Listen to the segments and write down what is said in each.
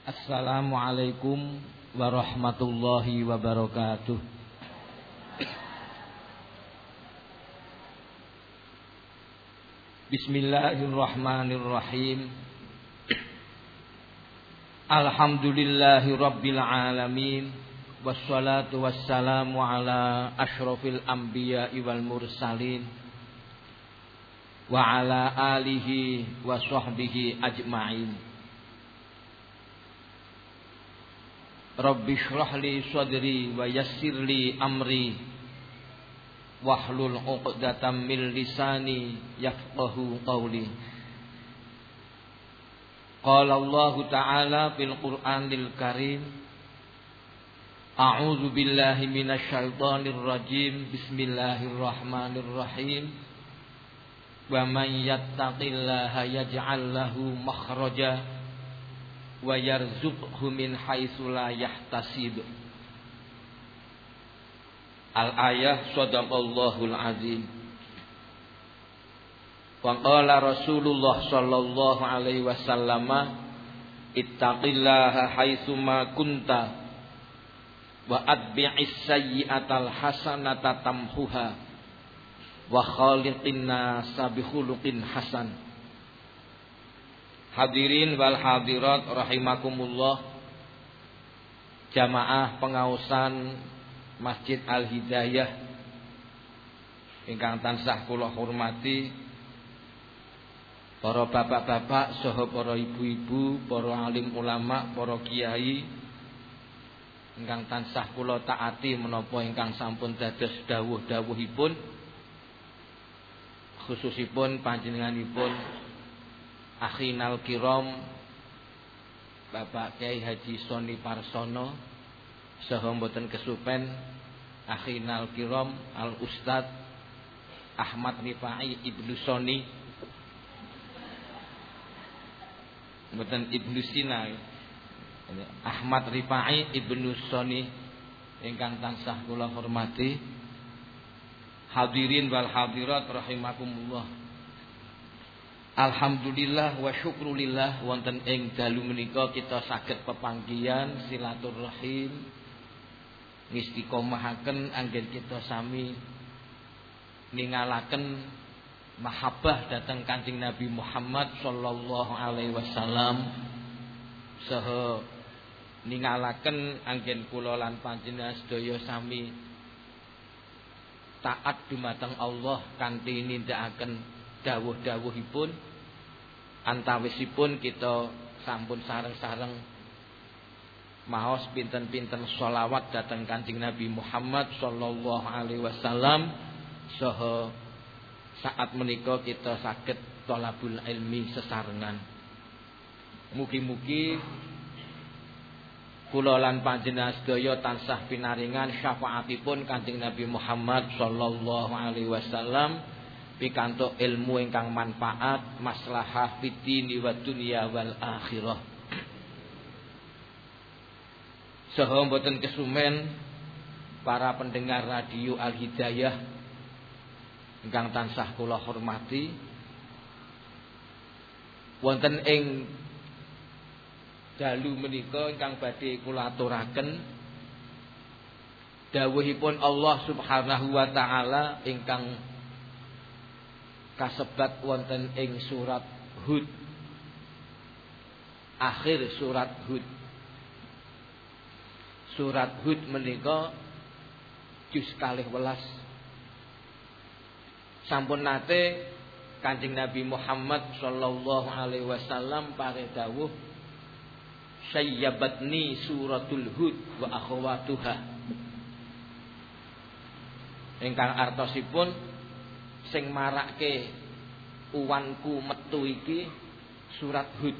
Assalamualaikum warahmatullahi wabarakatuh. Bismillahirrahmanirrahim. Alhamdulillahi rabbil alamin. Wassalatu wassalamu ala ashrafil anbiya wal mursalin. Wa ala alihi wa sahbihi ajma'in. Rabbi shrah li sadri wa yassir li amri. Wahlul 'uqdatam min lisani yafqahu qawli. Qala Allah Ta'ala fil Qur'anil Karim A'udzu billahi minasy syaithanir rajim. Bismillahirrahmanirrahim. Wa man yattaqillaha yaj'al lahu makhraja wa yarzuqhu min haitsu la yahtasib. Al-ayah sadaqallahul azim. Wa qala Rasulullah sallallahu alaihi wasallam ittaqillaha haitsu ma kunta wa atbi'is sayyi'atal hasanata tamhuha wa khaliqin nasa bi khuluqin hasan. Hadirin wal hadirat rahimakumullah. Jamaah pengausan Masjid Al Hidayah ingkang tansah kula hormati para bapak-bapak saha para ibu-ibu, para alim ulama, para kiai ingkang tansah kula taati menapa ingkang sampun dados dawuh-dawuhipun khususipun panjenenganipun akhinal kiram Bapak Kiai Haji Soni Parsono saha mboten kesupen akhinal kiram Al Ustad Ahmad Rifai Ibnu Soni. Mboten Ibnu Sina. Ahmad Rifai Ibnu Soni ingkang tansah kula hormati. Hadirin wal hadirat rahimakumullah Alhamdulillah wa syukrulillah wonten ing dalu menika kita saged pepanggihan silaturahim ngistiqomahaken anggen kita sami ningalaken mahabbah datang Kanjeng Nabi Muhammad sallallahu alaihi wasallam. Saha ningalaken anggen kula lan panjenengan sedaya sami taat dumateng Allah kanthi nindakaken dawuh-dawuhipun antawisipun kita sampun sareng-sareng. Maos pinten-pinten sholawat datang kancing Nabi Muhammad sallallahu alaihi wasallam. Saha saat menika kita sakit tolabul ilmi sesarengan. Mugi-mugi kula lan panjenengan sedaya tansah pinaringan syafaatipun Kanjeng Nabi Muhammad sallallahu alaihi wasallam pikantuk ilmu ingkang manfaat maslahah fitini wa dunya wal akhirah. Saha mboten kesumen para pendengar radio Al Hidayah ingkang tansah kula hormati wonten ing dalu menika ingkang badhe kula aturaken dawuhipun Allah Subhanahu wa taala ingkang kasebat wonten ing surat Hud. Akhir surat Hud. Surat Hud menika juz kalih welas. Sampun nate Kanjeng Nabi Muhammad sallallahu alaihi wasallam pare dawuh sayyabatni suratul Hud wa akhwatuha. Ingkang artosipun sing marake uwanku metu iki surat Hud.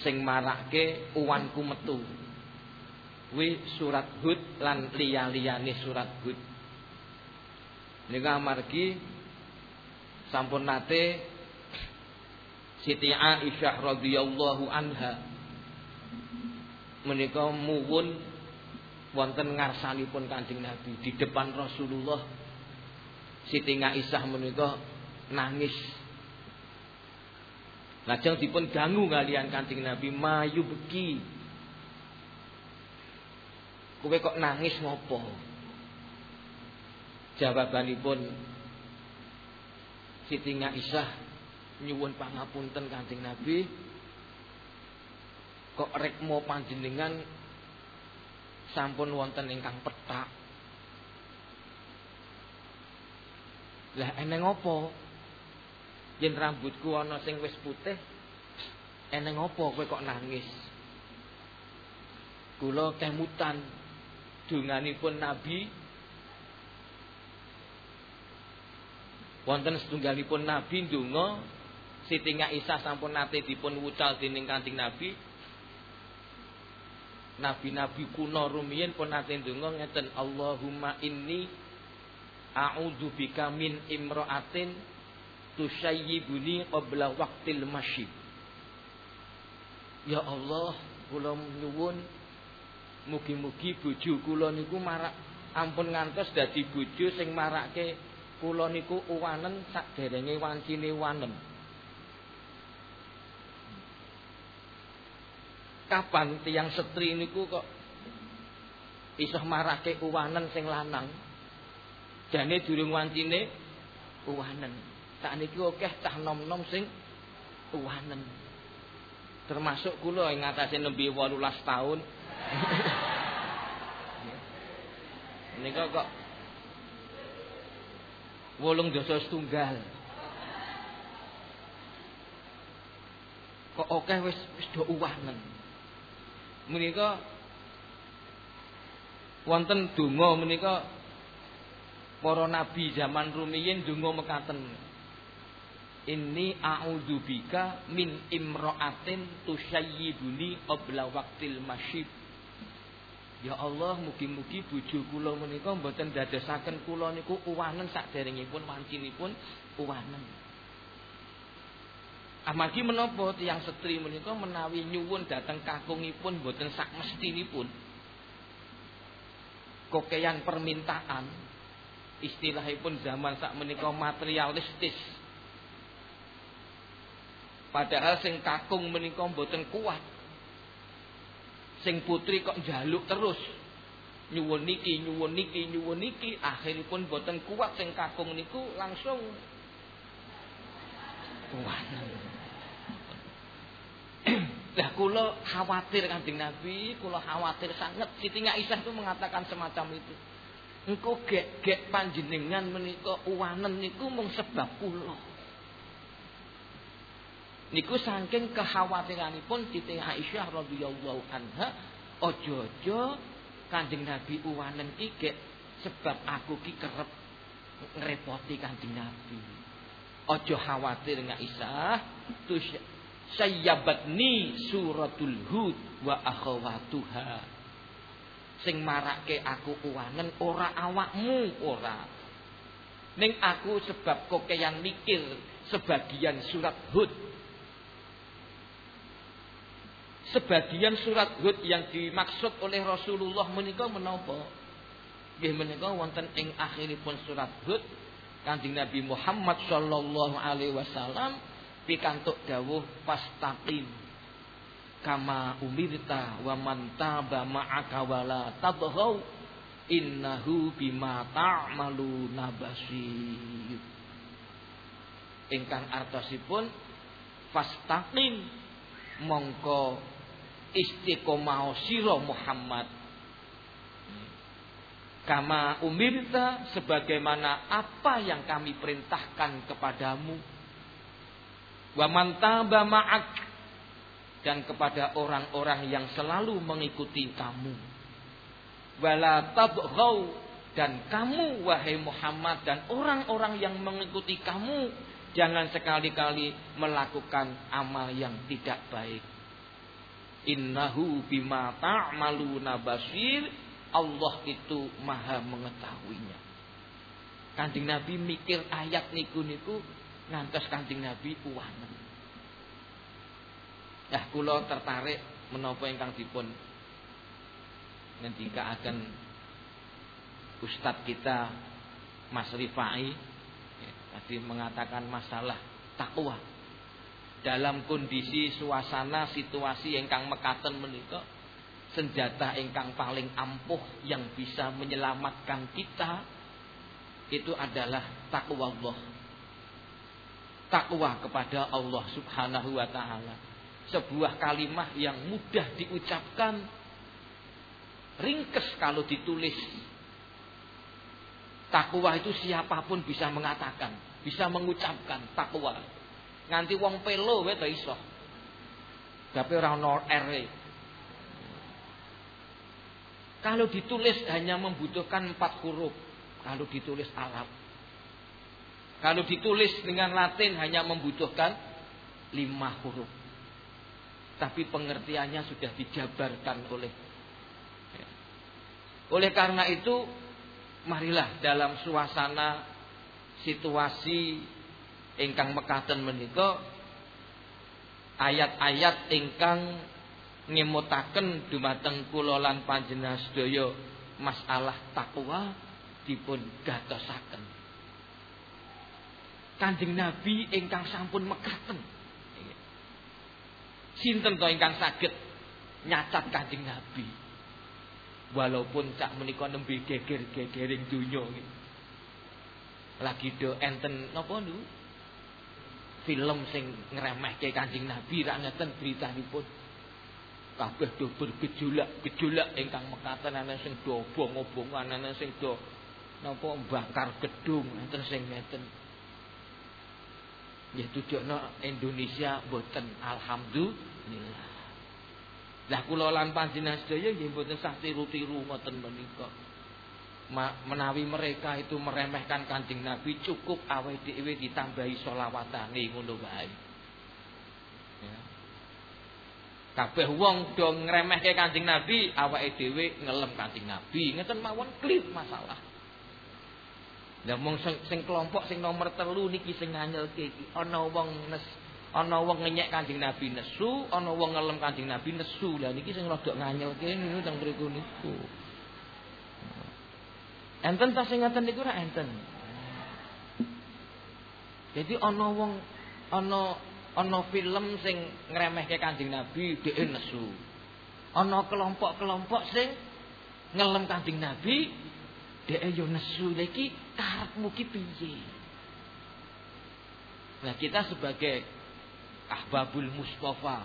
Sing marake uwanku metu. Kuwi surat Hud lan liya-liyane surat Hud. Nika amargi sampun nate Siti Aisyah radhiyallahu anha menika muwun wonten ngarsanipun Kanjeng Nabi di depan Rasulullah Siti Aisyah menika nangis. Lajeng dipun ganggu kalian Kanjeng Nabi mayu beki. Kowe kok nangis ngopo? Jawabanipun Siti Aisyah nyuwun pangapunten Kanjeng Nabi. Kok rekmo panjenengan sampun wonten ingkang petak. Lah eneng apa? Yen rambutku ana sing wis putih, eneng apa kowe kok nangis? Kula kemutan dunganipun Nabi wonten setunggalipun Nabi ndonga Siti Aisyah sampun nate dipun wucal dening Kanjeng Nabi Nabi-nabi kuno rumiyin pun nate ndonga ngeten Allahumma inni a'udzu bika min imra'atin tusayyibuni qabla waqtil masyib. Ya Allah, kula nyuwun mugi-mugi bojo kula niku marak ampun ngantos dadi bojo sing marake kula niku uwanen sakderenge wancine wanen. Kapan tiang setri niku kok iso marake uwanen sing lanang? Jane durung wancine uwanen. Sakniki akeh cah nom-nom sing uwanen. Termasuk kula ing ngatasi nembe 18 tahun. Nika kok wolung dosa setunggal. Kok akeh wis wis do uwanen. Menika wonten donga menika para nabi zaman rumiyin donga mekaten. Inni a'udzubika min imra'atin tusayyibuni qabla waqtil masyib. Ya Allah, mugi-mugi bojo kula menika mboten dadosaken kula niku uwanen saderengipun wancinipun uwanen. Amargi menapa tiyang setri menika menawi nyuwun dhateng kakungipun mboten sak mestinipun. Kokeyan permintaan istilahipun zaman sak menika materialistis Padahal sing kakung menika mboten kuat. Sing putri kok njaluk terus. Nyuwun niki, nyuwun niki, nyuwun niki, akhiripun mboten kuat sing kakung niku langsung kuat. Lah kula khawatir Kanjeng Nabi, kula khawatir sangat Siti Aisyah itu mengatakan semacam itu. Engko gek-gek panjenengan menika uwanen niku mung sebab kula. Niku saking kekhawatiranipun Siti Aisyah radhiyallahu anha ojo-ojo Kanjeng Nabi uwanen iki sebab aku ki kerep ngrepoti Kanjeng Nabi. Ojo khawatir nggak Aisyah, tu sayyabatni suratul hud wa akhawatuha. Sing marake aku uwanen ora awakmu ora. Ning aku sebab kokeyan mikir sebagian surat Hud sebagian surat Hud yang dimaksud oleh Rasulullah menika menapa? Nggih menika wonten ing akhiripun surat Hud Kanjeng Nabi Muhammad sallallahu alaihi wasallam pikantuk dawuh pastaqim kama umirta wa man taba ma'aka wala tadhau innahu bima ta'maluna basir. Ingkang artosipun fastaqim mongko istiqomah siro Muhammad. Kama umirta sebagaimana apa yang kami perintahkan kepadamu. Wa mantaba ma'ak dan kepada orang-orang yang selalu mengikuti kamu wala tabghau dan kamu wahai Muhammad dan orang-orang yang mengikuti kamu jangan sekali-kali melakukan amal yang tidak baik Innahu bima ta'maluna basir. Allah itu maha mengetahuinya. Kanjeng Nabi mikir ayat niku niku ngantos Kanjeng Nabi uwanen. Ya kula tertarik menapa ingkang dipun ngendika akan Ustadz kita Mas Rifai ya, tadi mengatakan masalah takwa. dalam kondisi suasana situasi ingkang mekaten menika senjata ingkang paling ampuh yang bisa menyelamatkan kita itu adalah takwa Allah. Takwa kepada Allah Subhanahu wa taala. Sebuah kalimat yang mudah diucapkan ringkes kalau ditulis. Takwa itu siapa pun bisa mengatakan, bisa mengucapkan takwa. Nganti wong pelo wae iso. Tapi ora ono R. E. Kalau ditulis hanya membutuhkan empat huruf. Kalau ditulis Arab. Kalau ditulis dengan Latin hanya membutuhkan lima huruf. Tapi pengertiannya sudah dijabarkan oleh oleh karena itu marilah dalam suasana situasi ingkang mekaten menika ayat-ayat ingkang ngemutaken dumateng kula lan panjenengan sedaya masalah takwa dipun gatosaken. Kanjeng Nabi ingkang sampun mekaten. Sinten to ingkang saged nyacat Kanjeng Nabi? Walaupun cak menika nembe geger-gegering donya Lagi do enten napa niku? film sing ngremehke Kanjeng Nabi ra ngeten britanipun. Kabeh do bergejolak-gejolak ingkang mekaten ana sing do obong-obongan ana sing do napa bakar gedung enten sing ngeten. Ya tujuno Indonesia boten alhamdulillah. Lah kula lan panjenengan sedaya nggih boten sah tiru-tiru ngoten menika menawi mereka itu meremehkan kancing Nabi cukup awet dhewe ditambahi selawatane ngono wae. Ya. Kabeh wong do ngremehke Kanjeng Nabi, awake dhewe ngelem Kanjeng Nabi. Ngeten mawon klip masalah. Lah mung sing, kelompok sing nomor telu niki sing nganyelke iki ana wong nes ana wong ngenyek Kanjeng Nabi nesu, ana wong ngelem Kanjeng Nabi nesu. Lah niki sing rada nganyelke niku teng mriku niku. Enten tas sing ngoten niku ora enten. Jadi ana wong ana ana film sing ngremehke Kanjeng Nabi dhek nesu. Ana kelompok-kelompok sing ngelem Kanjeng Nabi dhek yo nesu. Lha iki karepmu ki piye? Nah, kita sebagai ahbabul Mustafa,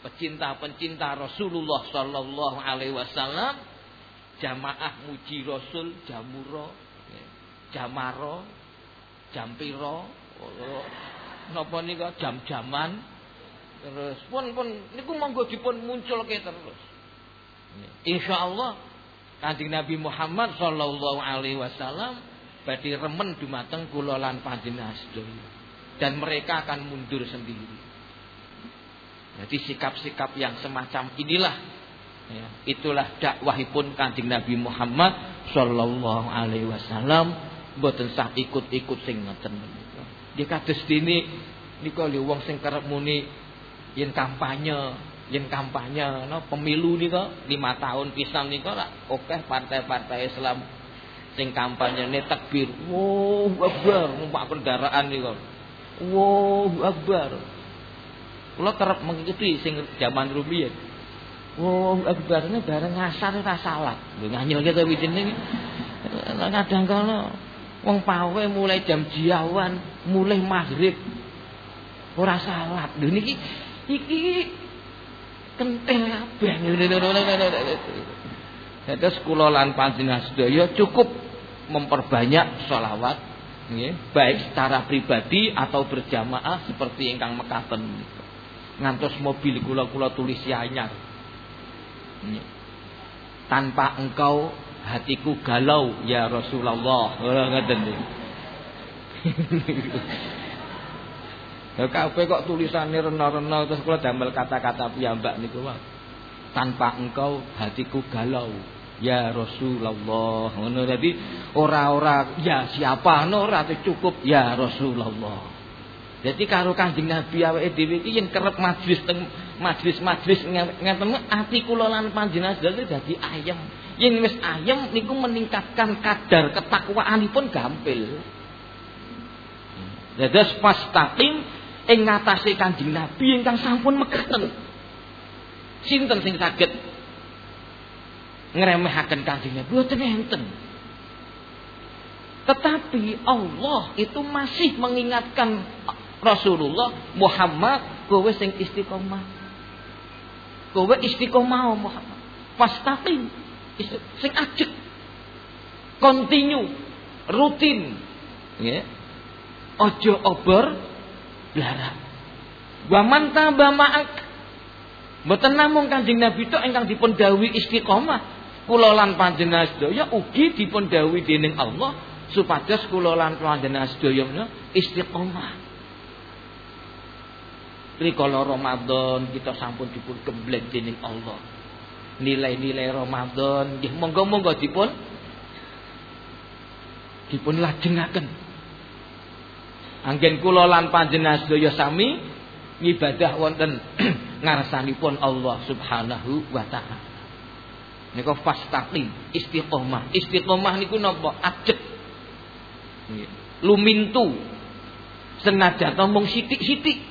pecinta-pencinta Rasulullah sallallahu alaihi wasallam jamaah muji Rasul jamuro jamaro jampiro napa nika jam-jaman terus pun pun niku monggo dipun munculke terus insyaallah Kanjeng Nabi Muhammad sallallahu alaihi wasallam badhe remen dumateng kula lan panjenengan dan mereka akan mundur sendiri. Jadi sikap-sikap yang semacam inilah Ya, itulah dakwahipun Kanjeng Nabi Muhammad sallallahu alaihi wasallam mboten sah ikut-ikut sing ngoten menika. Nggih kados dene nika lho wong sing kerep muni yen kampanye, yen kampanye no pemilu nika 5 tahun pisan nika oke partai-partai Islam sing kampanyene takbir. Wow, akbar numpak kendaraan nika. Wow, akbar. Kula kerep mengikuti sing zaman rumiyin. Oh, akbarnya bareng ngasar ora salat. Lho nganyel kita wijine. Kadang kala wong pawe mulai jam jiawan, mulai maghrib ora salat. Lho niki iki kentel kabeh. Terus kula lan panjenengan sedaya cukup memperbanyak sholawat baik secara pribadi atau berjamaah seperti ingkang mekaten ngantos mobil kula-kula tulis anyar tanpa engkau hatiku galau ya Rasulullah. Ngoten niku. Kabeh kok tulisannya rena-rena terus kula damel kata-kata piyambak niku wae. Tanpa engkau hatiku galau ya Rasulullah. Ngono dadi ora-ora ya siapa no ora cukup ya Rasulullah. Jadi karo Kanjeng Nabi awake dhewe iki yen kerep majlis teng majlis-majlis ngeten ati kula lan panjenengan sedaya dadi ayem. Yen wis ayem niku meningkatkan kadar ketakwaanipun gampil. Dados pastaqim ing ngatasé Kanjeng Nabi ingkang sampun mekaten. Sinten sing saged ngremehaken Kanjeng Nabi? Boten enten. Tetapi Allah itu masih mengingatkan Rasulullah Muhammad kowe sing istiqomah. Kowe istiqomah Muhammad. Fastaqim. Sing ajek. Continue. Rutin. Ya. Ojo obor larang. Wa man taba ma'ak. Mboten namung Kanjeng Nabi tok ingkang dipun dawuhi istiqomah. Kula lan panjenengan sedaya ugi dipun dawuhi dening Allah supados kula lan panjenengan sedaya istiqomah. Rikala Ramadan kita sampun dipun gembleng dening Allah. Nilai-nilai Ramadan nggih monggo-monggo dipun dipun lajengaken. Anggen kula lan panjenengan sedaya sami ngibadah wonten ngarsanipun Allah Subhanahu wa taala. Nika fastaqim, istiqomah. Istiqomah niku napa? Ajeg. Lumintu. Senajan mung sithik-sithik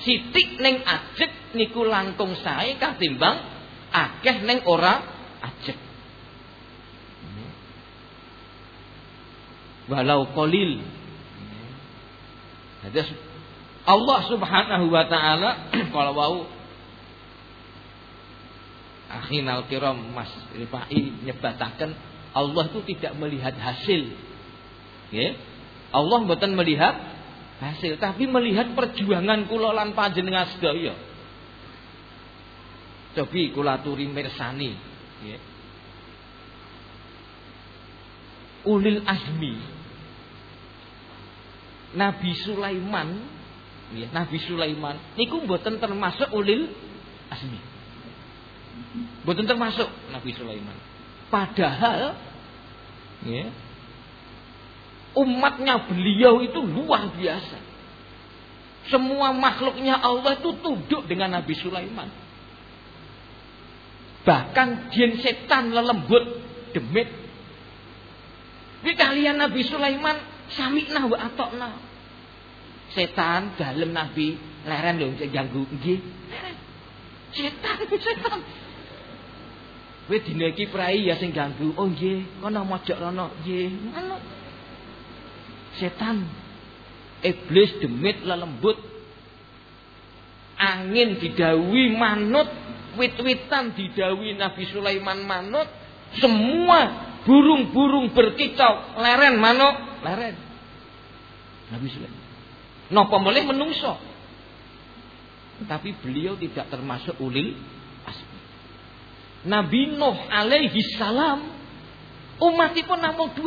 Sitik neng ajek niku langkung sae katimbang akeh neng ora ajek. Walau kolil. Jadi Allah Subhanahu wa taala kalau wau akhinal kiram Mas Rifai nyebataken Allah itu tidak melihat hasil. Ya. Allah bukan melihat hasil, tapi melihat perjuangan kula lan panjenengan sedaya. Cobi kula turi mirsani, ya. Ulil azmi. Nabi Sulaiman, ya, Nabi Sulaiman niku mboten termasuk ulil azmi. Mboten termasuk Nabi Sulaiman. Padahal ya, umatnya beliau itu luar biasa. Semua makhluknya Allah itu tunduk dengan Nabi Sulaiman. Bahkan jin setan lelembut demit. Ini kalian Nabi Sulaiman samikna wa atokna. Setan dalam Nabi leren loh ganggu nggih. Setan setan. Kowe dina iki prai ya sing ganggu. Oh nggih, kono mojok rono nggih. Ngono setan iblis demit lelembut angin didawi manut wit-witan didawi Nabi Sulaiman manut semua burung-burung berkicau leren manuk leren. Nabi Sulaiman. Napa boleh menungso. Tapi beliau tidak termasuk ulil asmi Nabi Nuh alaihi salam namun 12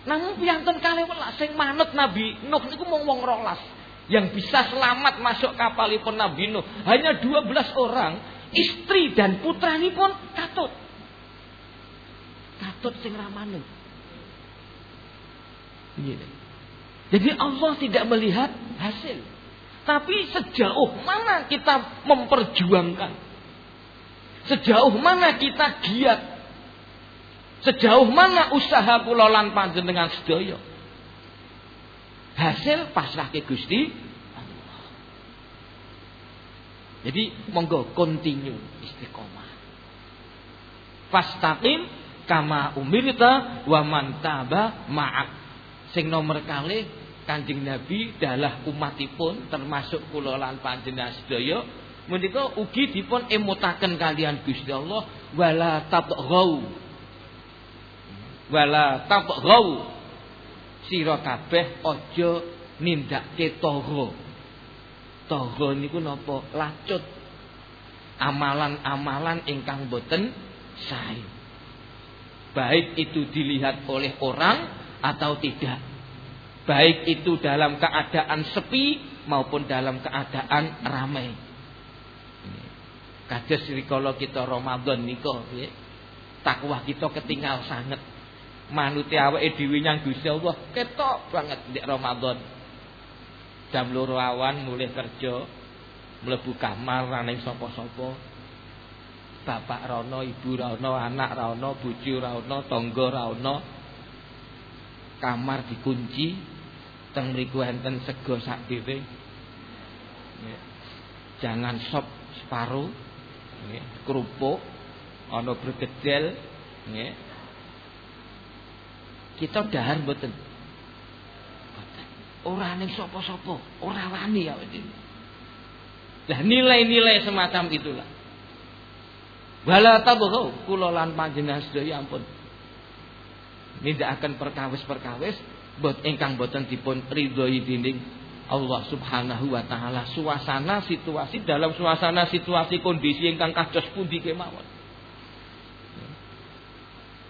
Namun piantun kali welas sing manut Nabi Nuh niku mung wong rolas. Yang bisa selamat masuk kapalipun Nabi Nuh. Hanya 12 orang, istri dan putra ini pun katut. Katut sing ramanu. Jadi Allah tidak melihat hasil. Tapi sejauh mana kita memperjuangkan. Sejauh mana kita giat Sejauh mana usaha kula lan panjenengan sedaya? Hasil pasrahke Gusti Allah. Jadi monggo continue istiqomah. Fastaqim kama umirta wa man taba ma'ak. Sing nomor kali Kanjeng Nabi dalah umatipun termasuk kula lan panjenengan sedaya. Menika ugi dipun emutaken kalian Gusti Allah wala tabghau. Wala tabghaw sira kabeh aja nindakke tagha tagha niku napa? Lacut. Amalan-amalan ingkang boten sae baik itu dilihat oleh orang atau tidak baik itu dalam keadaan sepi maupun dalam keadaan ramai kados rikala kita Ramadan nika takwa kita ketinggal sangat manuti awake dhewe nyang Gusti Allah ketok banget di Ramadan. Jam loro awan mulai kerja, mlebu kamar raning sapa-sapa. Bapak rono, ibu rono, anak rono, bojo rono, tangga rono. kamar dikunci teng mriku enten sego sak dhewe jangan sop separuh kerupuk ana bergedel nggih kita dahar mboten. Ora ning sapa-sapa ora wani ya lah nilai-nilai semacam itulah Wala tabghu kula lan panjenengan sedaya ampun. akan perkawis-perkawis bot ingkang boten dipun ridhoi dening Allah Subhanahu wa taala. Suasana situasi dalam suasana situasi kondisi ingkang kados pundi kemawon.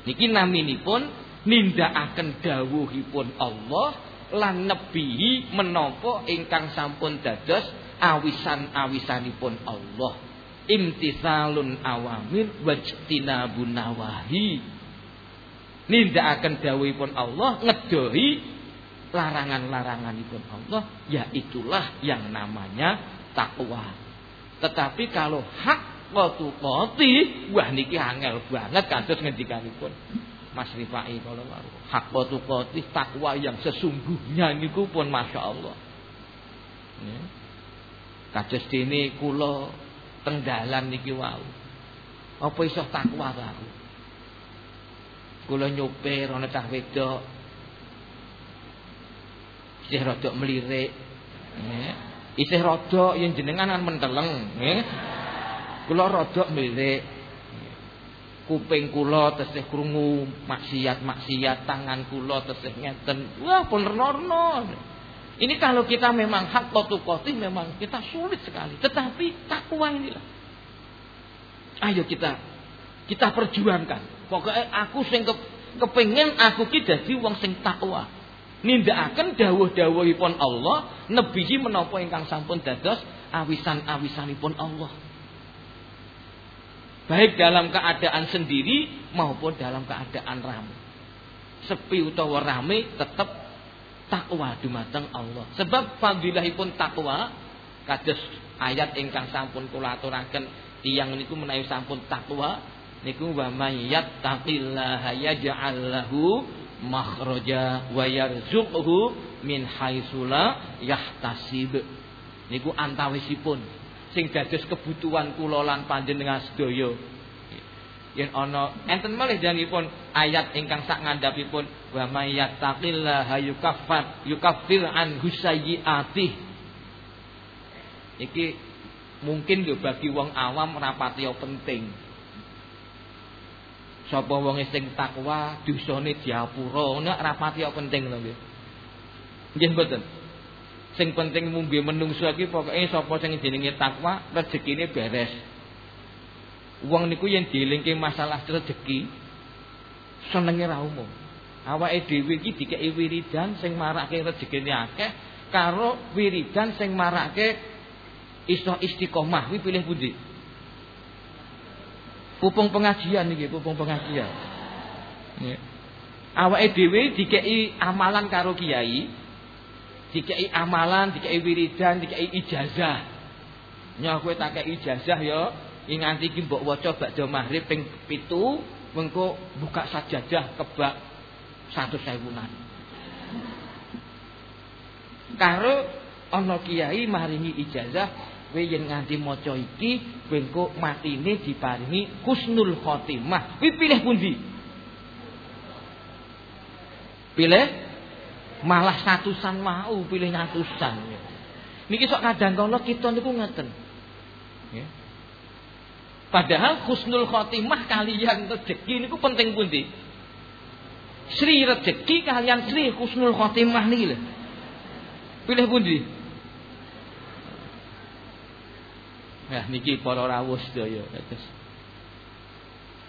Niki naminipun nindakaken dawuhipun Allah lan nebihi menapa ingkang sampun dados awisan-awisanipun Allah imtithalun awamir wajtinabun nawahi. Nindakaken dawuhipun Allah ngedohi larangan-laranganipun Allah. Yaitulah yang namanya takwa. Tetapi kalau hak qatuqati wah niki angel banget kados ngendikanipun. Mas Rifai kalau hak qatuqati takwa yang sesungguhnya niku pun Masya Allah. Ya. dene kula teng dalan niki wau. Apa iso takwa ta aku? Kula nyopir ana cah wedok. Isih rada melirik. Nggih. Isih rada yen jenengan kan menteleng, nggih. Kula rada melirik. Kuping kula tesih krungu maksiat-maksiat, tangan kula tesih ngeten. Wah, pun reno ini kalau kita memang hak kotu memang kita sulit sekali. Tetapi takwa inilah. Ayo kita kita perjuangkan. Pokoknya aku sing ke, kepengen aku ki dadi wong sing takwa. Nindakaken dawuh-dawuhipun Allah, nebihi menapa ingkang sampun dados awisan-awisanipun Allah. Baik dalam keadaan sendiri maupun dalam keadaan ramai. Sepi utawa rame tetap takwa dumateng Allah. Sebab fadilahipun takwa kados ayat ingkang sampun kula aturaken tiyang niku menawi sampun takwa niku wa may yattaqillaha yaj'al lahu makhraja wa yarzuqhu min haitsu la yahtasib. Niku antawisipun sing dados kebutuhan kula lan panjenengan sedaya yen ana enten malih janipun ayat ingkang sak ngandhapipun wa may yattaqillaha yukaffar yukaffir an husayyiati iki mungkin yo bagi wong awam rapati penting. Sapa wong sing takwa dosane diapura nek rapati penting lho nggih. Nggih mboten. Sing penting mung menungso iki pokoke sapa sing jenenge takwa rezekine beres Wong niku yang dielingke masalah rezeki senenge ra umum. Awake dhewe iki dikeki wiridan sing marake rezekine akeh karo wiridan sing marake iso istiqomah kuwi pilih pundi? Pupung pengajian niki, pupung pengajian. Nggih. Awake dhewe dikeki amalan karo kiai, dikeki amalan, dikeki wiridan, dikeki ijazah. Nyak kowe tak ijazah ya, nganti iki mbok waca bakda maghrib ping 7 mengko buka sajadah kebak 100.000 nan. Karo ana kiai maringi ijazah kowe yen nganti maca iki mengko matine diparingi husnul khotimah. Kuwi pilih pundi? Pilih malah satusan mau pilih ngatusan. Niki sok kadang kala kita niku ngeten. Nggih. Padahal husnul khotimah kalian rezeki niku penting pundi? Sri rezeki kalian Sri husnul khotimah niki lho. Pilih pundi? Nah niki para rawuh sedaya terus.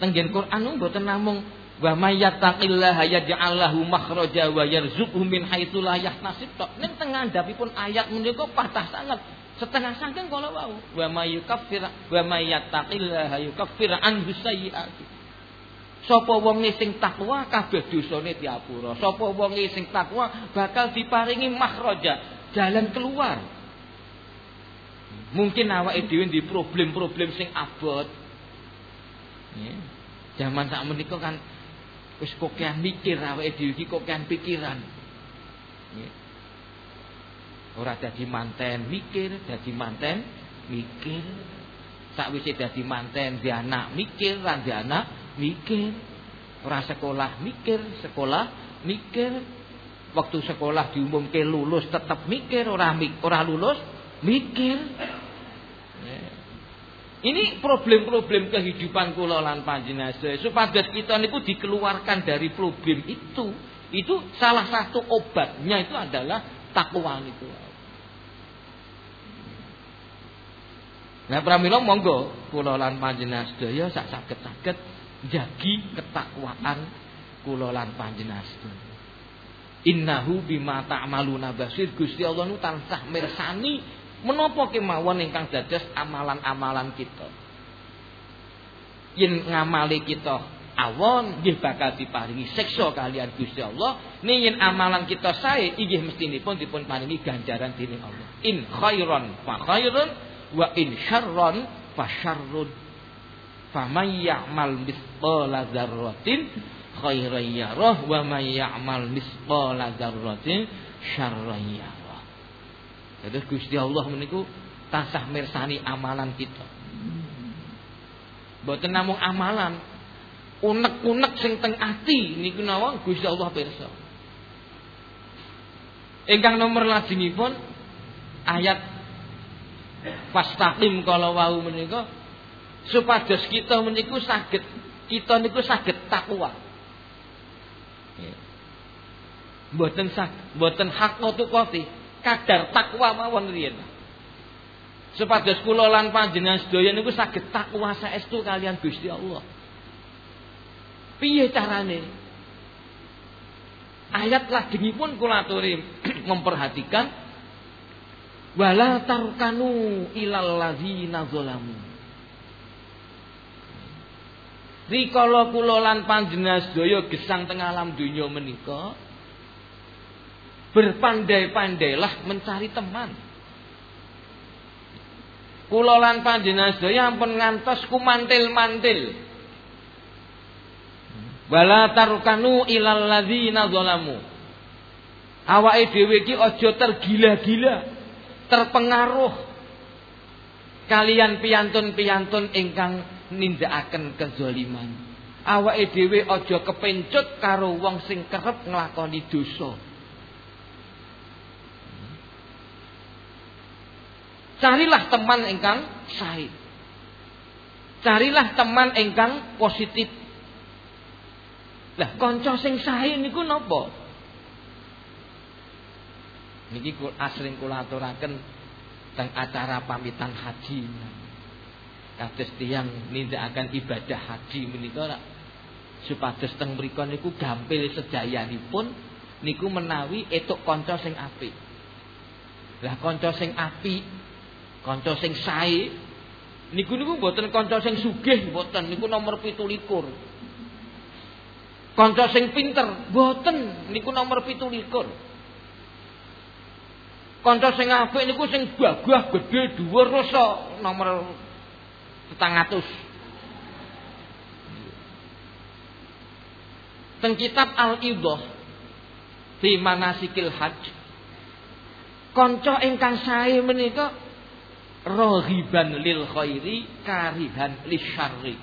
Tenggen Quran mboten namung wa may yattaqillaha yaj'al lahu makhraja wa yarzuqhu min haitsu la yahtasib. Ning tengah ndapipun ayat menika patah sangat setengah sangking kalau wau. Wa may yukaffir wa may yattaqillaha yukaffir anhu sayyi'ati. Sapa wong sing takwa kabeh dosane diapura. Sapa wong sing takwa bakal diparingi makhraja jalan keluar. Mungkin awake dhewe di problem-problem sing abot. Zaman sak menika kan Wis kokean mikir awake dhewe iki kokean pikiran. Ora dadi manten mikir, dadi manten mikir. Sakwise dadi manten di anak mikir, ra di anak mikir. Ora sekolah mikir, sekolah mikir. Waktu sekolah diumumke lulus tetap mikir, ora ora lulus mikir. Ini problem-problem kehidupan kula lan panjenengan supados kita niku dikeluarkan dari problem itu. Itu salah satu obatnya itu adalah takwa niku. Nah pramila monggo kula lan panjenengan sedaya sak saged-saged jagi ketakwaan kula lan panjenengan sedaya. Innahu bima ta'maluna basir Gusti Allah nu tansah mirsani Menapa kemawon ingkang dados amalan-amalan kita. Yen ngamali kita awon nggih bakal diparingi siksa kalian Gusti Allah. Ning yen amalan kita sae inggih mestinipun dipun paringi ganjaran dening Allah. In khairon fa khairun wa in syarron fa syarrun. Faman ya'mal mithqala dzarratin khairan yarah wa may ya'mal mithqala dzarratin syarran yarah. Jadi Gusti Allah meniku tasah mirsani amalan kita. Mboten namung amalan, unek-unek sing teng ati niku nawang Gusti Allah pirsa. Ingkang nomor lajengipun ayat fastaqim kalau wau menika supados kita meniku saged kita niku saged takwa. Mboten sak mboten hak nututi kadar takwa mawon riyen. Supados kula lan panjenengan sedaya niku saged takwa saestu kalian Gusti Allah. Piye carane? Ayat lajengipun kula aturi memperhatikan wala tarkanu ilal ladzina zalamu. Rikala kula lan panjenengan sedaya gesang teng alam donya menika Berpandai-pandailah mencari teman. Kula lan panjenengan sedaya ampun ngantos kumantil-mantil. Wala tarkanu ilal ladzina zalamu. Awake dhewe iki aja tergila-gila, terpengaruh kalian piantun-piantun ingkang nindakaken kezaliman. Awake dhewe aja kepencut karo wong sing kerep nglakoni dosa. Carilah teman engkang sae. Carilah teman engkang positif. Lah kanca sing sae niku napa? Niki asring kula aturaken teng acara pamitan haji. Kados tiyang nindakaken ibadah haji menika supados teng mriku niku gampil sedayanipun niku menawi etuk kanca sing apik. Lah kanca sing apik Kanca sing sae niku niku mboten kanca sing sugih mboten niku nomor 17. Kanca sing pinter mboten niku nomor 17. Kanca sing apik niku sing gagah gedhe dhuwur rasa nomor 400. Teng kitab Al-Idah di manasikil hajj kanca ingkang sae menika rohiban lil khairi karihan lisyarri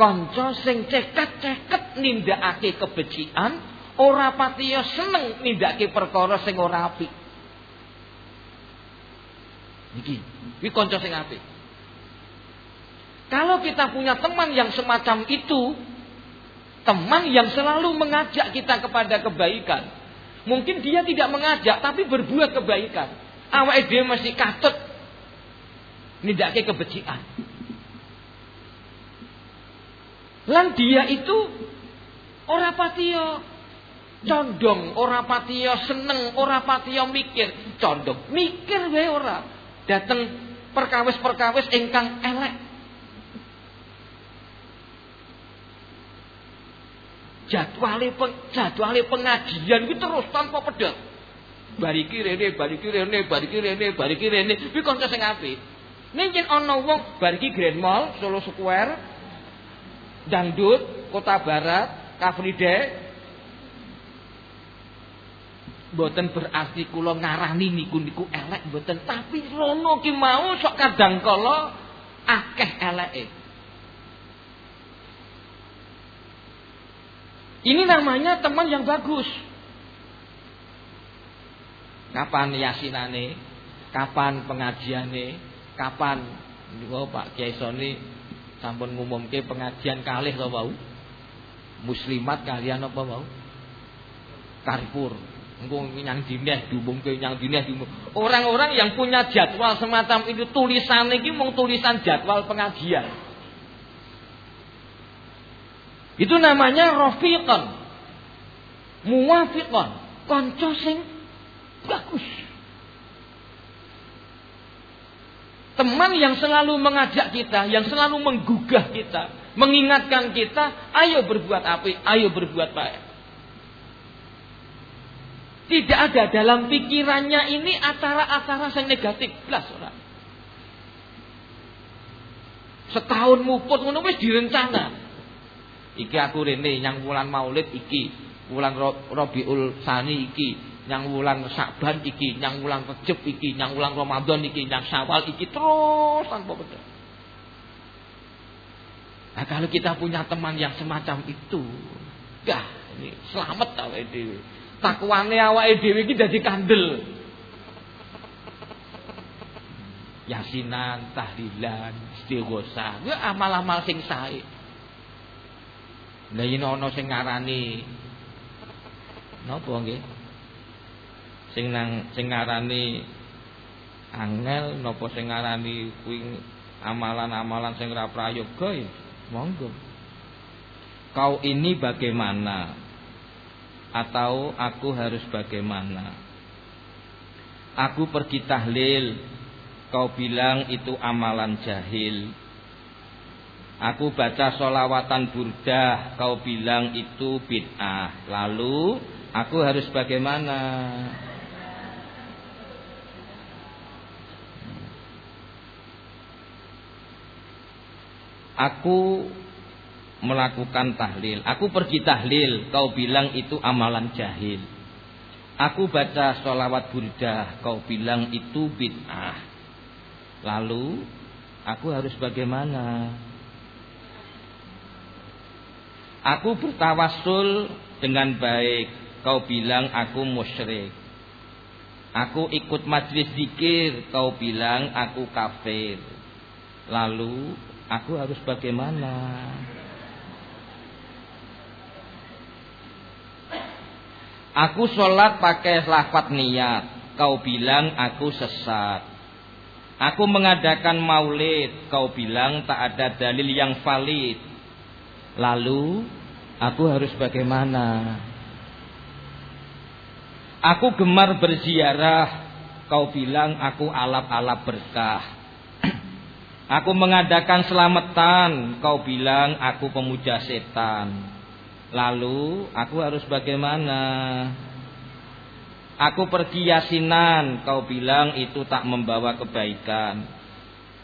kanca sing ceket-ceket nindakake kebecikan ora patiya seneng nindakake perkara sing ora apik iki iki kanca sing apik kalau kita punya teman yang semacam itu teman yang selalu mengajak kita kepada kebaikan mungkin dia tidak mengajak tapi berbuat kebaikan awake dhewe mesti katut nindakake kebencian. Lan dia itu ora patiya condong, ora patiya seneng, ora patiya mikir, condong, mikir wae ora. Dateng perkawis-perkawis ingkang elek. Jadwale jadwale pengajian itu terus tanpa pedat. bariki rene, bariki rene, bariki rene, bariki rene, kuwi kanca sing apik. Ning yen ana bariki Grand Mall, Solo Square, dangdut, Kota Barat, Kafride Boten berarti kula ngarani niku niku elek boten, tapi rono ki mau sok kadang kala akeh eleke. Ini namanya teman yang bagus. Kapan yasinane? Kapan pengajiane? Kapan niku Pak Kiai Soni sampun ngumumke pengajian kalih to wau? Muslimat kalian apa wau? Karpur. Engko nyang dineh diumumke nyang dineh Orang-orang yang punya jadwal semacam itu tulisan iki mung tulisan jadwal pengajian. Itu namanya rafiqan. Muwafiqan. Kanca sing bagus. Teman yang selalu mengajak kita, yang selalu menggugah kita, mengingatkan kita, ayo berbuat api, ayo berbuat baik. Tidak ada dalam pikirannya ini acara-acara yang negatif. Belas orang. Setahun muput wis direncana. Iki aku rene yang wulan Maulid iki, wulan Rabiul Sani iki, yang wulan Sa'ban iki, yang wulan Rejab iki, yang wulan Ramadan iki, yang Syawal iki terus tanpa beda. Nah, kalau kita punya teman yang semacam itu, dah ini selamat tau itu takwane awake dhewe iki dadi kandel. Yasinan, tahlilan, istighosah, kuwi amal-amal sing sae. Lah yen ana sing ngarani napa nggih? Sing nang sing ngarani angel napa sing ngarani kuwi amalan-amalan sing ora prayoga ya monggo. Kau ini bagaimana? atau aku harus bagaimana? Aku pergi tahlil, kau bilang itu amalan jahil. Aku baca solawatan burdah, kau bilang itu bid'ah. Lalu aku harus bagaimana? Aku melakukan tahlil. Aku pergi tahlil, kau bilang itu amalan jahil. Aku baca sholawat burdah, kau bilang itu bid'ah. Lalu, aku harus bagaimana? Aku bertawassul dengan baik, kau bilang aku musyrik. Aku ikut majlis zikir, kau bilang aku kafir. Lalu, aku harus bagaimana? Aku sholat pakai lafat niat. Kau bilang aku sesat. Aku mengadakan maulid. Kau bilang tak ada dalil yang valid. Lalu aku harus bagaimana? Aku gemar berziarah. Kau bilang aku alap-alap berkah. Aku mengadakan selamatan. Kau bilang aku pemuja setan. Lalu aku harus bagaimana? Aku pergi yasinan, kau bilang itu tak membawa kebaikan.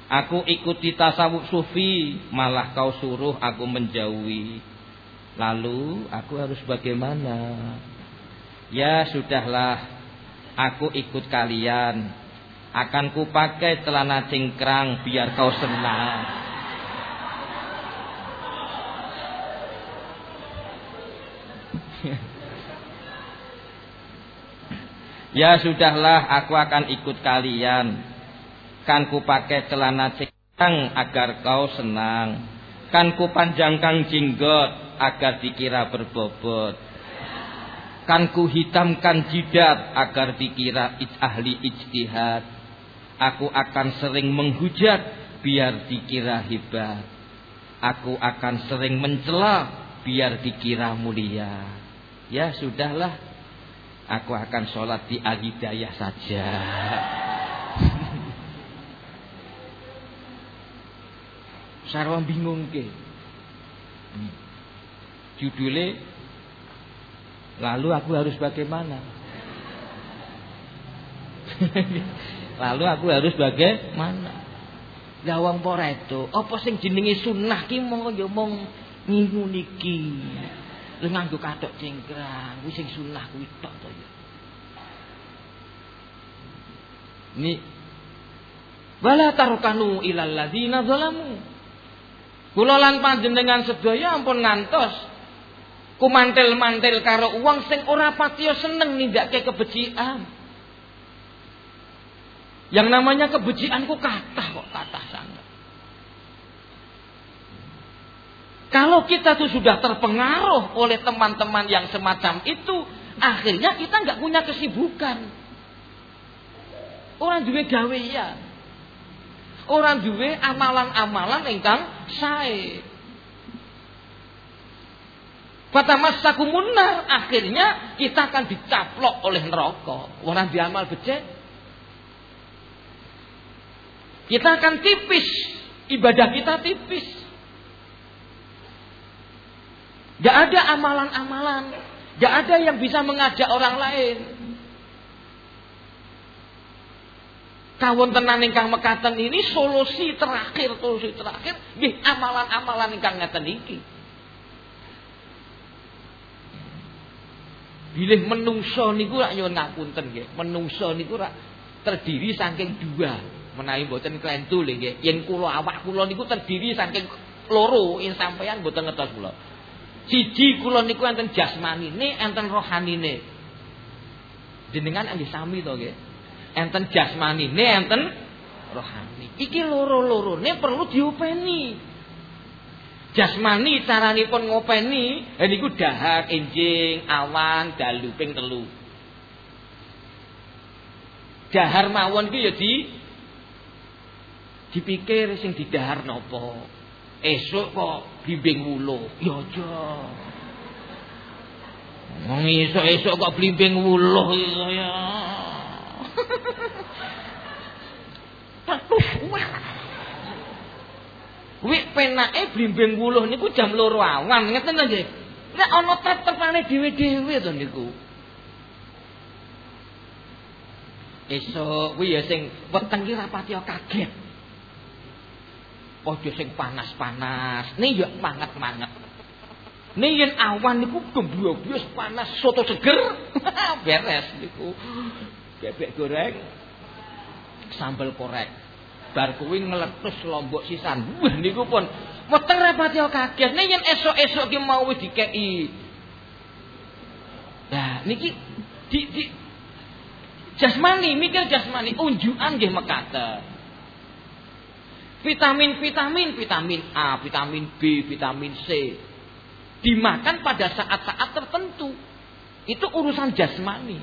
Aku ikuti tasawuf sufi, malah kau suruh aku menjauhi. Lalu aku harus bagaimana? Ya sudahlah, aku ikut kalian. Akan ku pakai celana cingkrang biar kau senang. Ya sudahlah aku akan ikut kalian. Kan ku pakai celana cekang agar kau senang. Kan ku panjangkan jinggot agar dikira berbobot. Kan ku hitamkan jidat agar dikira ahli ijtihad Aku akan sering menghujat biar dikira hebat. Aku akan sering mencela biar dikira mulia. Ya sudahlah. Aku akan sholat di Al-Hidayah saja. Sarwa bingung ke? Hmm. Judulnya Lalu aku harus bagaimana Lalu aku harus bagaimana Lawang pora itu Apa sing jenengi sunnah ki mau ya mong Ngingu niki. Lha nganggo kathok cengkrang, kuwi sing sunah kuwi tok to ya. Ni wala tarkanu ilal ladzina zalamu. Kula lan panjenengan sedaya ampun ngantos kumantil-mantil karo uang sing ora patiya seneng nindakake kebejian. Yang namanya kebejian ku kata kok kata sangat. Kalau kita tuh sudah terpengaruh oleh teman-teman yang semacam itu, akhirnya kita nggak punya kesibukan. Orang duwe ya. Orang duwe amalan-amalan ingkang sae. Fatamassaku munar, akhirnya kita akan dicaplok oleh neraka. Orang diamal becek kita akan tipis. Ibadah kita tipis. Gak ada amalan-amalan. Gak ada yang bisa mengajak orang lain. Kawon tenan ingkang mekaten ini solusi terakhir, solusi terakhir nggih amalan-amalan ingkang ngeten iki. Bilih menungso niku rak nyuwun ngapunten nggih. Menungso niku rak terdiri saking dua menawi mboten klentu lho nggih. Yen kula awak kula niku terdiri saking loro yen sampeyan mboten ngertos kula. Siji kula niku enten jasmanine, enten rohanine. Jenengan nggih sami to nggih. Enten jasmanine, enten rohani. Iki loro-lorone perlu diopeni. Jasmani caranipun ngopeni niku dahar, enjing, awan, dalu ping telu. Dahar mawon ki ya di dipikir sing didahar nopo esok kok blimbing wuluh ya aja wong esuk-esuk kok blimbing wuluh ya Terus Kuwi penake blimbing wuluh niku jam loro awan ngeten nggih. Nek ana tetepane dhewe-dhewe to niku. Esuk kuwi ya sing weteng ki rapati kaget. Ojo sing panas-panas. Nih ya manget-manget. Nih yen awan niku gembloblos panas soto seger. Beres niku. Bebek goreng sambal korek. Bar kuwi ngeletus lombok sisan. Wah niku pun weteng rapati kaget. Nih yen esok-esok mau wis dikeki. Nah niki di, di jasmani mikir jasmani unjukan nggih mekaten vitamin-vitamin, vitamin A, vitamin B, vitamin C. Dimakan pada saat-saat tertentu. Itu urusan jasmani.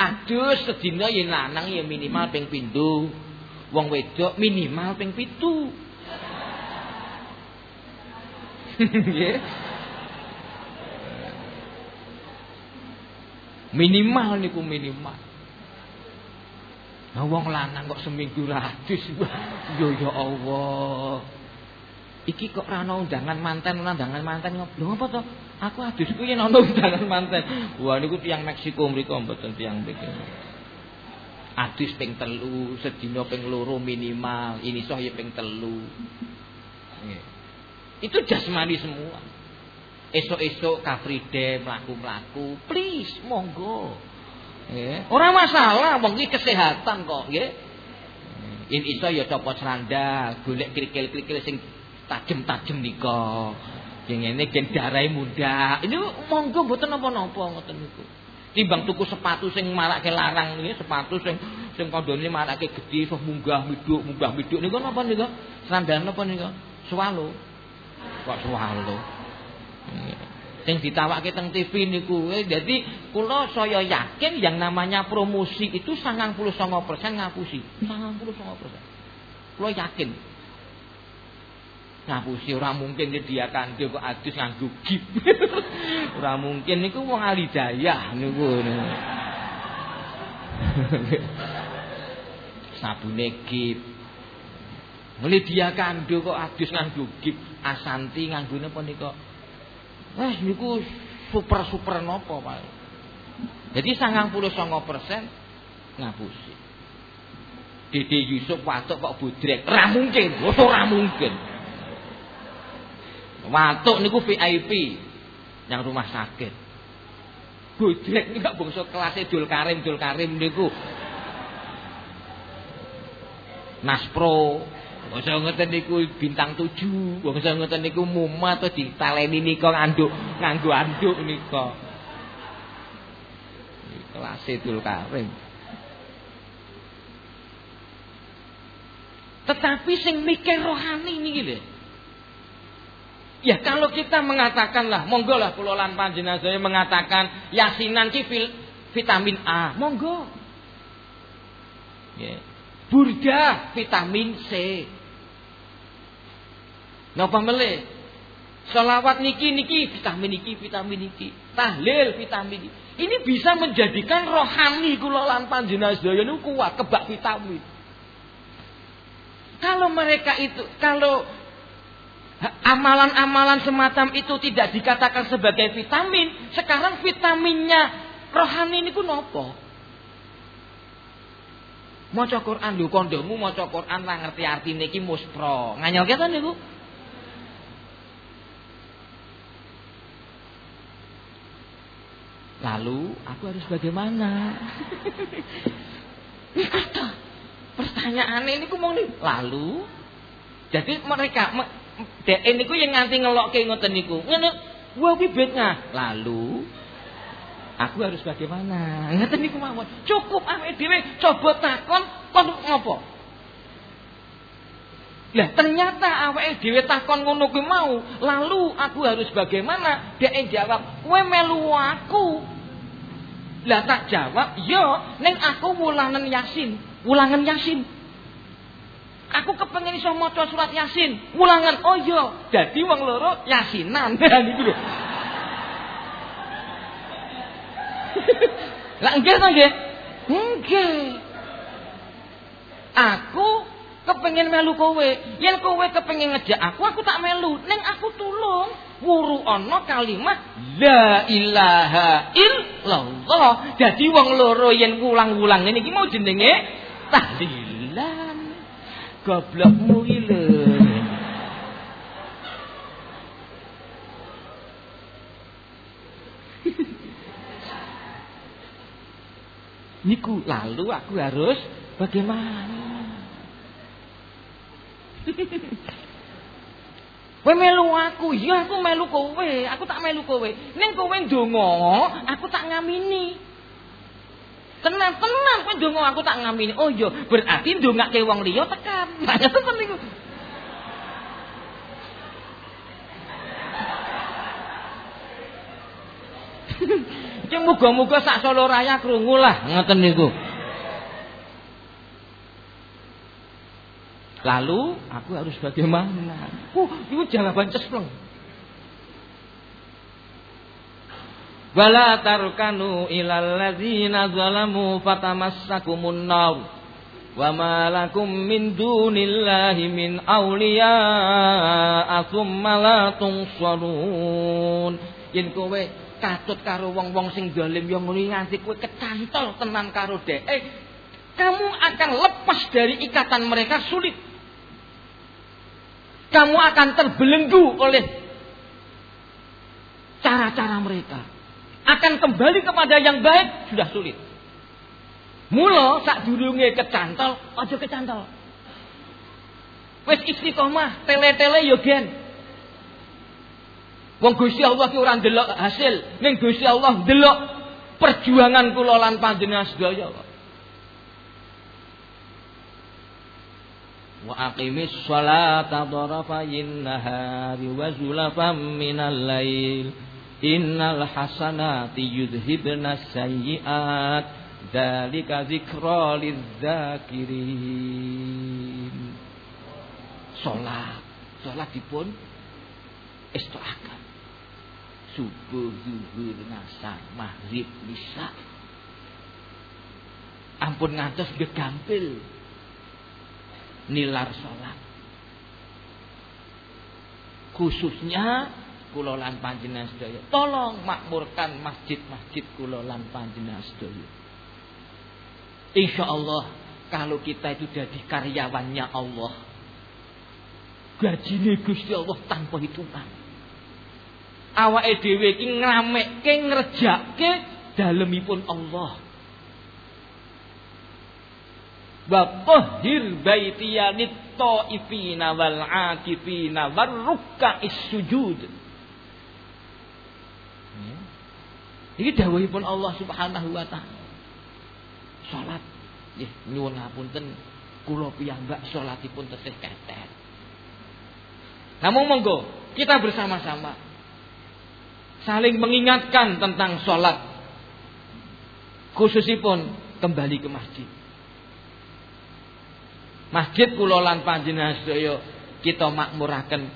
Aduh sedina yang lanang ya minimal ping pindho. Wong wedok minimal ping pitu. minimal niku minimal. Nah wong lanang kok seminggu ratus. Yo ya Allah. Iki kok ora undangan manten, undangan manten ngopo? apa to? Aku adusku yen ana undangan manten. Wah niku tiyang Meksiko mriku mboten tiyang mriki. Adus ping telu, sedina ping loro minimal, ini soh ya ping telu. Itu jasmani semua. Esok-esok kafride mlaku-mlaku, please monggo. Nggih. Ora masalah wong kesehatan kok, nggih. Yen iso ya copot seranda, golek krikil-krikil sing tajem-tajem nika. Yang ngene gen darahe muda. Ini monggo mboten napa-napa ngoten niku. Timbang tuku sepatu sing marake larang niki, sepatu sing sing kandhane marake gedhe, sok munggah miduk, munggah miduk niku napa niku? Serandaan napa niku? Swalo. Kok swalo? Sing ditawake teng TV niku. Eh, jadi kula saya yakin yang namanya promosi itu 99% ngapusi. 99%. Kula yakin. Ngapusi ora mungkin disediakan dia kok adus nganggo gip. ora mungkin niku wong alidayah niku. Sabune gip. Lydia Kando kok adus nganggo gip, Asanti nganggone apa nika? Wah niku super-super nopo Pak. Jadi sangang puluh songo persen ngapusi. Dede Yusuf watuk kok budrek, ra mungkin, ora mungkin. Watuk niku VIP yang rumah sakit. Gojek ini gak bangsa kelasnya Dul Karim, Dul Karim niku. Naspro, bangsa ngeten niku bintang tujuh, bangsa ngeten niku muma atau ditaleni nika nganduk, nganggo anduk nika. Kelasnya Dul Karim. Tetapi sing mikir rohani ini gitu. Ya kalau kita mengatakan lah, monggo lah kulolan panjenengan saya mengatakan yasinan cipil vitamin A, monggo. Ya. Burda vitamin C. Napa melih? Selawat niki niki vitamin niki vitamin niki. Tahlil vitamin niki. Ini bisa menjadikan rohani kulolan panjenengan saya kuat kebak vitamin. Kalau mereka itu, kalau amalan-amalan semacam itu tidak dikatakan sebagai vitamin, sekarang vitaminnya rohani ini pun nopo. Maca Quran lho kondomu maca Quran lah ngerti artine iki muspro. Nganyel kata niku. Lalu aku harus bagaimana? Pertanyaan ini ku mau nih. Lalu jadi mereka dek ini ku yang nganti ngelokke ngoten niku. Ngene wah bibitnya. Lalu aku harus bagaimana? Ngoten niku mawon. Cukup awake dhewe coba takon kon ngopo? Lah ternyata awake dhewe takon ngono kuwi mau, lalu aku harus bagaimana? Dek jawab, "Kowe melu aku." Lah tak jawab, "Yo, ning aku wulanan Yasin." Ulangan Yasin. Aku kepengen iso maca surat Yasin. Ulangan. Oh iya, dadi wong loro Yasinan. Niku lho. Lah nggih ta? Nggih. Aku kepengen melu kowe. Kowe kepengen ngejak aku, aku tak melu. Neng aku tulung. Wuru ana kalimat la ilaha illallah. Jadi wong loro yen ngulang-ulang ngene iki mau jenenge tahlilan. Goblokmu iki. Niku lalu aku harus bagaimana? Kowe melu aku, ya aku melu kowe, aku tak melu kowe. Ning kowe ndonga, aku tak ngamini. Tenang kowe ndonga aku tak ngamini. Oh iya, berarti ndongake wong liya tekan. Banyak tenan niku. Ceng muga-muga sak Solo Raya krungu lah ngoten niku. Lalu aku harus bagaimana? Uh, itu jawaban cespleng. Wala tarkanu ilal ladzina zalamu fatamassakumun nar wa ma lakum min dunillahi min awliya thumma la tunsarun yen kowe katut karo wong-wong sing zalim yo ngene nganti kowe kecantol tenan karo dhek kamu akan lepas dari ikatan mereka sulit kamu akan terbelenggu oleh cara-cara mereka akan kembali kepada yang baik sudah sulit. Mula sak durunge kecantol, aja kecantol. Wis istiqomah, tele-tele yo gen. Wong Gusti Allah ki ora ndelok hasil, ning Gusti Allah ndelok perjuangan kula lan panjenengan sedaya. Wa aqimis sholata dharafayin nahari wa zulafam minal lail. Innal hasanati yudhibna sayyiat. Dalika zikra lidzakirin. Salat Salat dipun Istoakan Subuh, zuhur, nasar, maghrib, bisa Ampun ngantos gegampil Nilar salat Khususnya kula lan panjenengan sedaya. Tolong makmurkan masjid-masjid kula lan panjenengan sedaya. Insyaallah kalau kita itu jadi karyawannya Allah. Gajinya Gusti Allah tanpa hitungan. Awake dhewe iki ngramekke ngerjakke dalemipun Allah. Wa tahhir baitiya lit-ta'ifina wal 'akifina war ruk'is sujud. Ini dawuhipun Allah Subhanahu wa taala. Salat nggih nyuwun ngapunten kula piyambak salatipun tesih ketet. Namun monggo kita bersama-sama saling mengingatkan tentang sholat khususipun kembali ke masjid. Masjid kula lan panjenengan kita makmuraken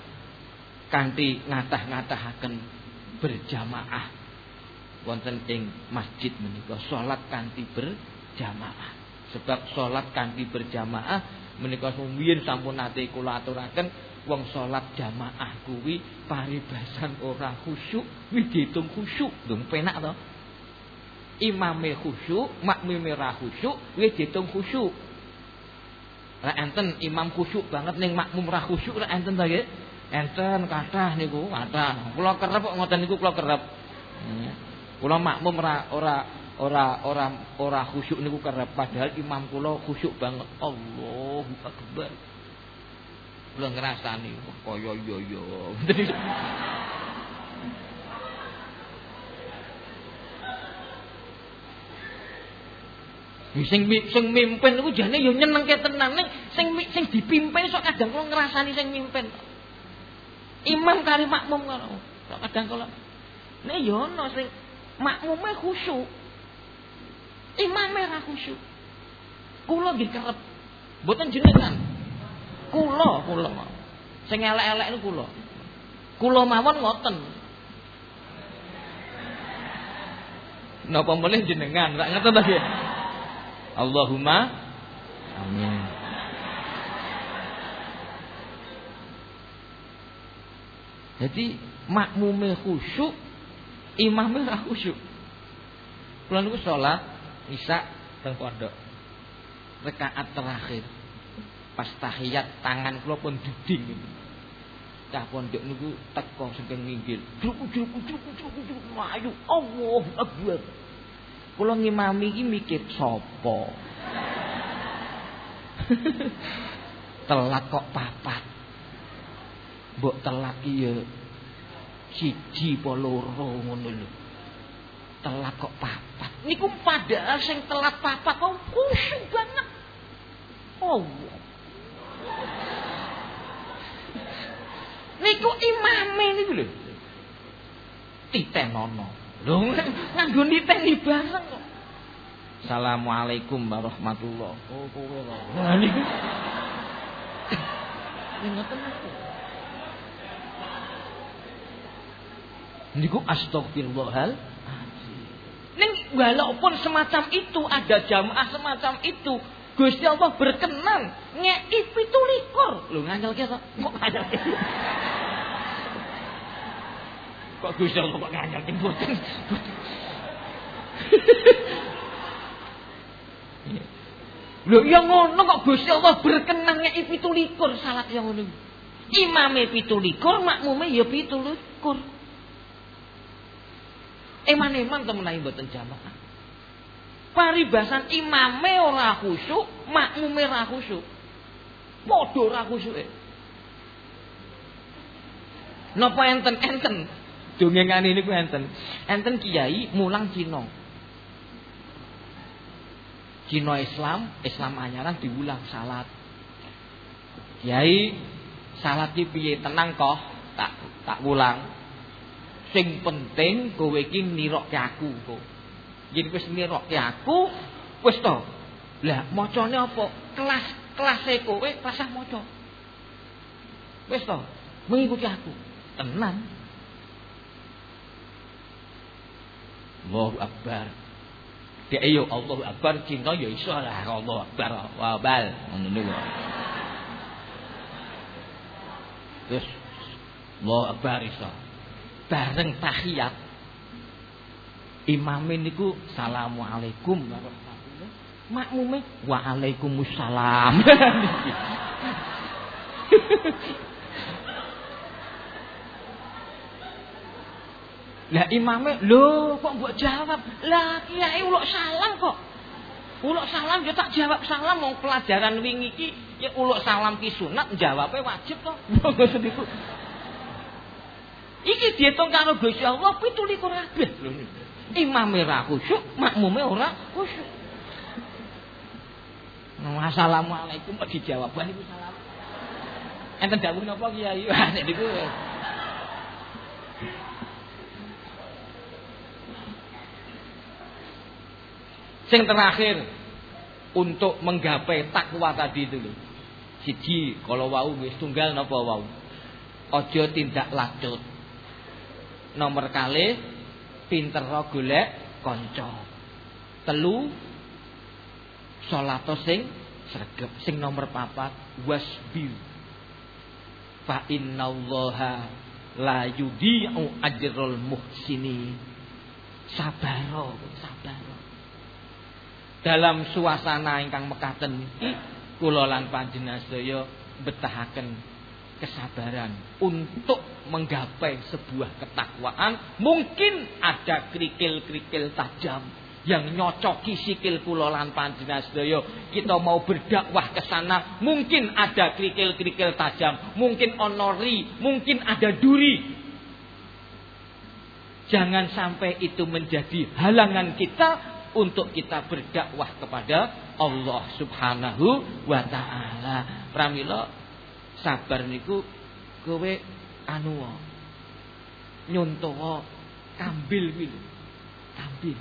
kanthi ngatah-ngatahaken berjamaah wonten ing masjid menika salat kanthi berjamaah. Sebab salat kanthi berjamaah menika sumiyin sampun nate kula aturaken wong salat jamaah kuwi paribasan ora khusyuk, kuwi diitung khusyuk. Lho penak to? imame khusyuk, makmume ra khusyuk, wis diitung khusyuk. Lah enten imam khusyuk banget ning makmum ra khusyuk ra enten ta nggih? Enten kathah niku, kathah. Kula kerep kok ngoten niku kula kerep. Hmm. Kula makmum ra ora ora ora ora khusyuk niku kerep padahal imam kula khusyuk banget. Allahu akbar. Kula ngrasani kaya yo yo. Sing sing mimpin iku jane yo nyenengke tenan ning sing sing dipimpin sok kadang kula ngrasani sing mimpin. Imam kali makmum ngono. Sok kadang kula nek yo ono sing makmume khusyuk. Imame ra khusyuk. Kula nggih kerep. Mboten jenengan. Kula, kula. Sing elek-elek niku kula. Kula mawon ngoten. Napa meneh jenengan? Rak ngoten ta Allahumma amin. Jadi makmume khusyuk, imamnya ora khusyuk. Kula niku salat Isya teng pondok. Rekaat terakhir. Pas tahiyat tangan kula pun duding. Cah pondok niku teko saking minggir. Juk mlayu. Allahu Akbar. Kula ngimami iki mikir sapa? telat kok papat. Mbok telat iki ya siji apa loro ngono lho. Telat kok papat. Niku padahal sing telat papat kok khusyuk banget. Oh. Niku imame niku lho. Titenono. Lho nganggo niteni bareng kok. Assalamualaikum warahmatullahi Oh kowe lho. Nah niku. Ngoten niku. Niku astagfirullahal Ning walaupun semacam itu ada jamaah semacam itu, Gusti Allah berkenan ngeki 17. Lho ngandelke to. Kok ngandelke? Kok Gusti Allah kok nganyar mboten. Lho ya ngono kok Gusti Allah berkenan ngeki 17 salat yang ngono. Imame 17, makmume ya 17. Eman-eman temen ae mboten jamaah. Paribasan imame ora khusyuk, makmume ora khusyuk. Padha ora khusyuke. Napa enten-enten Dongengan ini ku enten. Enten kiai mulang Cina. Cina Islam, Islam anyaran diulang salat. Kiai salat ki piye tenang kok, tak tak ulang. Sing penting kowe iki nirokke aku kok. Yen wis nirokke aku, wis to. Lah macane apa? Kelas kelase kowe pasah maca. Wis to, mengikuti aku. Tenang. Allahu Akbar. Dek yo Allahu Akbar cinta yo iso lah Allahu Akbar. Wa bal ngono niku. Terus Allahu Akbar iso. Bareng tahiyat Imam niku warahmatullahi Makmume Waalaikumsalam. Lah imame, lho kok mbok jawab? Lah kiai uluk salam kok. Uluk salam ya tak jawab salam mau pelajaran wingi iki ya uluk salam ki sunat jawabnya wajib niku. Iki diitung karo Gusti Allah 17 kabeh lho. Imame ra khusyuk, makmume ora khusyuk. Assalamualaikum kok dijawab niku salam. Enten dawuh napa Kiai? Nek niku Sing terakhir untuk menggapai takwa tadi itu. Siji kalau wau wis tunggal napa wau. Ojo tindak lacut. Nomor kali pinter golek kanca. Telu salat sing sregep. Sing nomor papat wasbir. Fa innallaha la yudhi'u ajrul muhsini. Sabaro, sabaro dalam suasana ingkang mekaten iki kula lan panjenengan sedaya betahaken kesabaran untuk menggapai sebuah ketakwaan. Mungkin ada kerikil-kerikil tajam yang nyocoki sikil kula lan panjenengan sedaya kita mau berdakwah ke sana mungkin ada kerikil-kerikil tajam mungkin onori mungkin ada duri. Jangan sampai itu menjadi halangan kita untuk kita berdakwah kepada Allah Subhanahu wa taala. Pramila sabar niku kowe anu nyontoh kambil kuwi Kambil.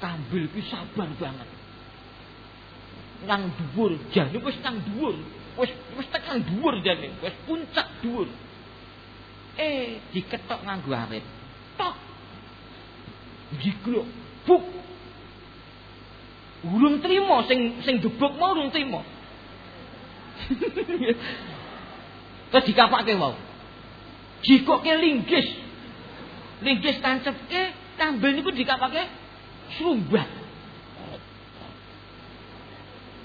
Kambil kuwi sabar banget. Nang dhuwur, jane wis nang dhuwur. Wis wis tekan dhuwur jane, wis puncak dhuwur. Eh, diketok nganggo arit. Tok Jiglok, buk. Urung trimo sing sing gebuk mau urung trimo. Terus dikapake wau. Jikoke linggis. Linggis tancepke tambel niku dikapake slumbat.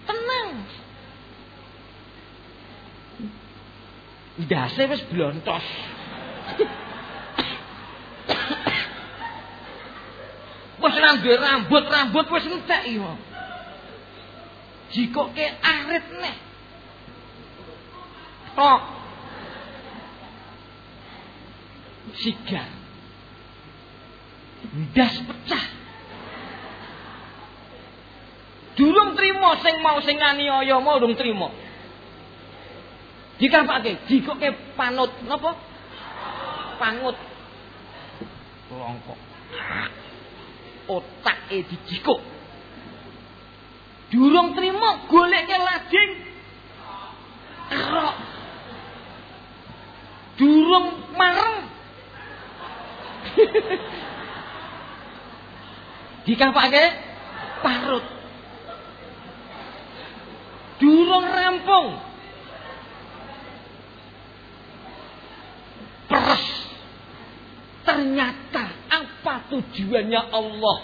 Tenang. Ndase wis blontos. Wis duwe rambut, rambut wis entek iki. Jikoke arit neh. Tok. Sigar. Ndas pecah. Durung trimo sing mau sing aniaya mau durung trimo. Dikampake, jikoke panut napa? Pangut. Longkok otake dijikuk. Durung trima goleke lajeng. Kerok. Durung marem. Dikapake parut. Durung rampung. Peres. Ternyata apa tujuannya Allah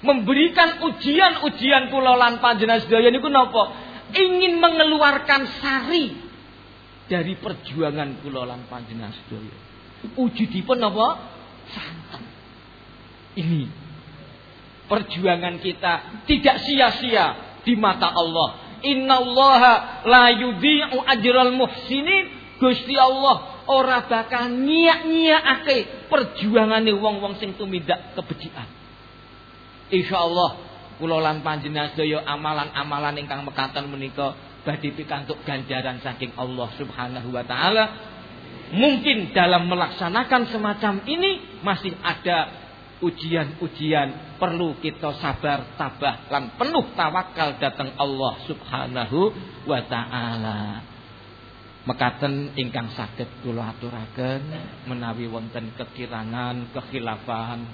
memberikan ujian-ujian kula lan panjenengan sedaya niku napa? Ingin mengeluarkan sari dari perjuangan kula lan panjenengan sedaya. Wujudipun napa? Santen. Ini perjuangan kita tidak sia-sia di mata Allah. Innallaha la yudhi'u ajral muhsinin. Gusti Allah ora bakal nyiak-nyiakake perjuangane wong-wong sing tumindak kebejikan. Insyaallah kula lan panjenengan sedaya amalan-amalan ingkang mekaten menika badhe pikantuk ganjaran saking Allah Subhanahu wa taala. Mungkin dalam melaksanakan semacam ini masih ada ujian-ujian perlu kita sabar tabah lan penuh tawakal datang Allah Subhanahu wa taala mekaten ingkang saged kula aturaken menawi wonten kekirangan kekhilafan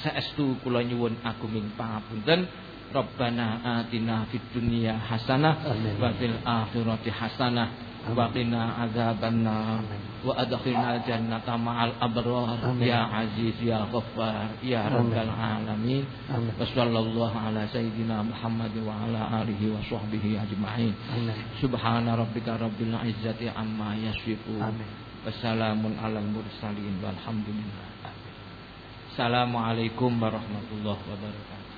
saestu kula nyuwun agunging pangapunten Rabbana atina fid dunya hasanah wa fil akhirati hasanah wa qina adzabannar. Wa adkhilna jannata ma'al abrar. Ya aziz ya ghaffar ya rabbal alamin. Wa sallallahu ala sayyidina muhammad wa ala alihi wa sahbihi ajma'in. Subhana rabbika rabbil izzati amma yasifun. Wassalamun alal mursalin walhamdulillah. Assalamualaikum warahmatullahi wabarakatuh.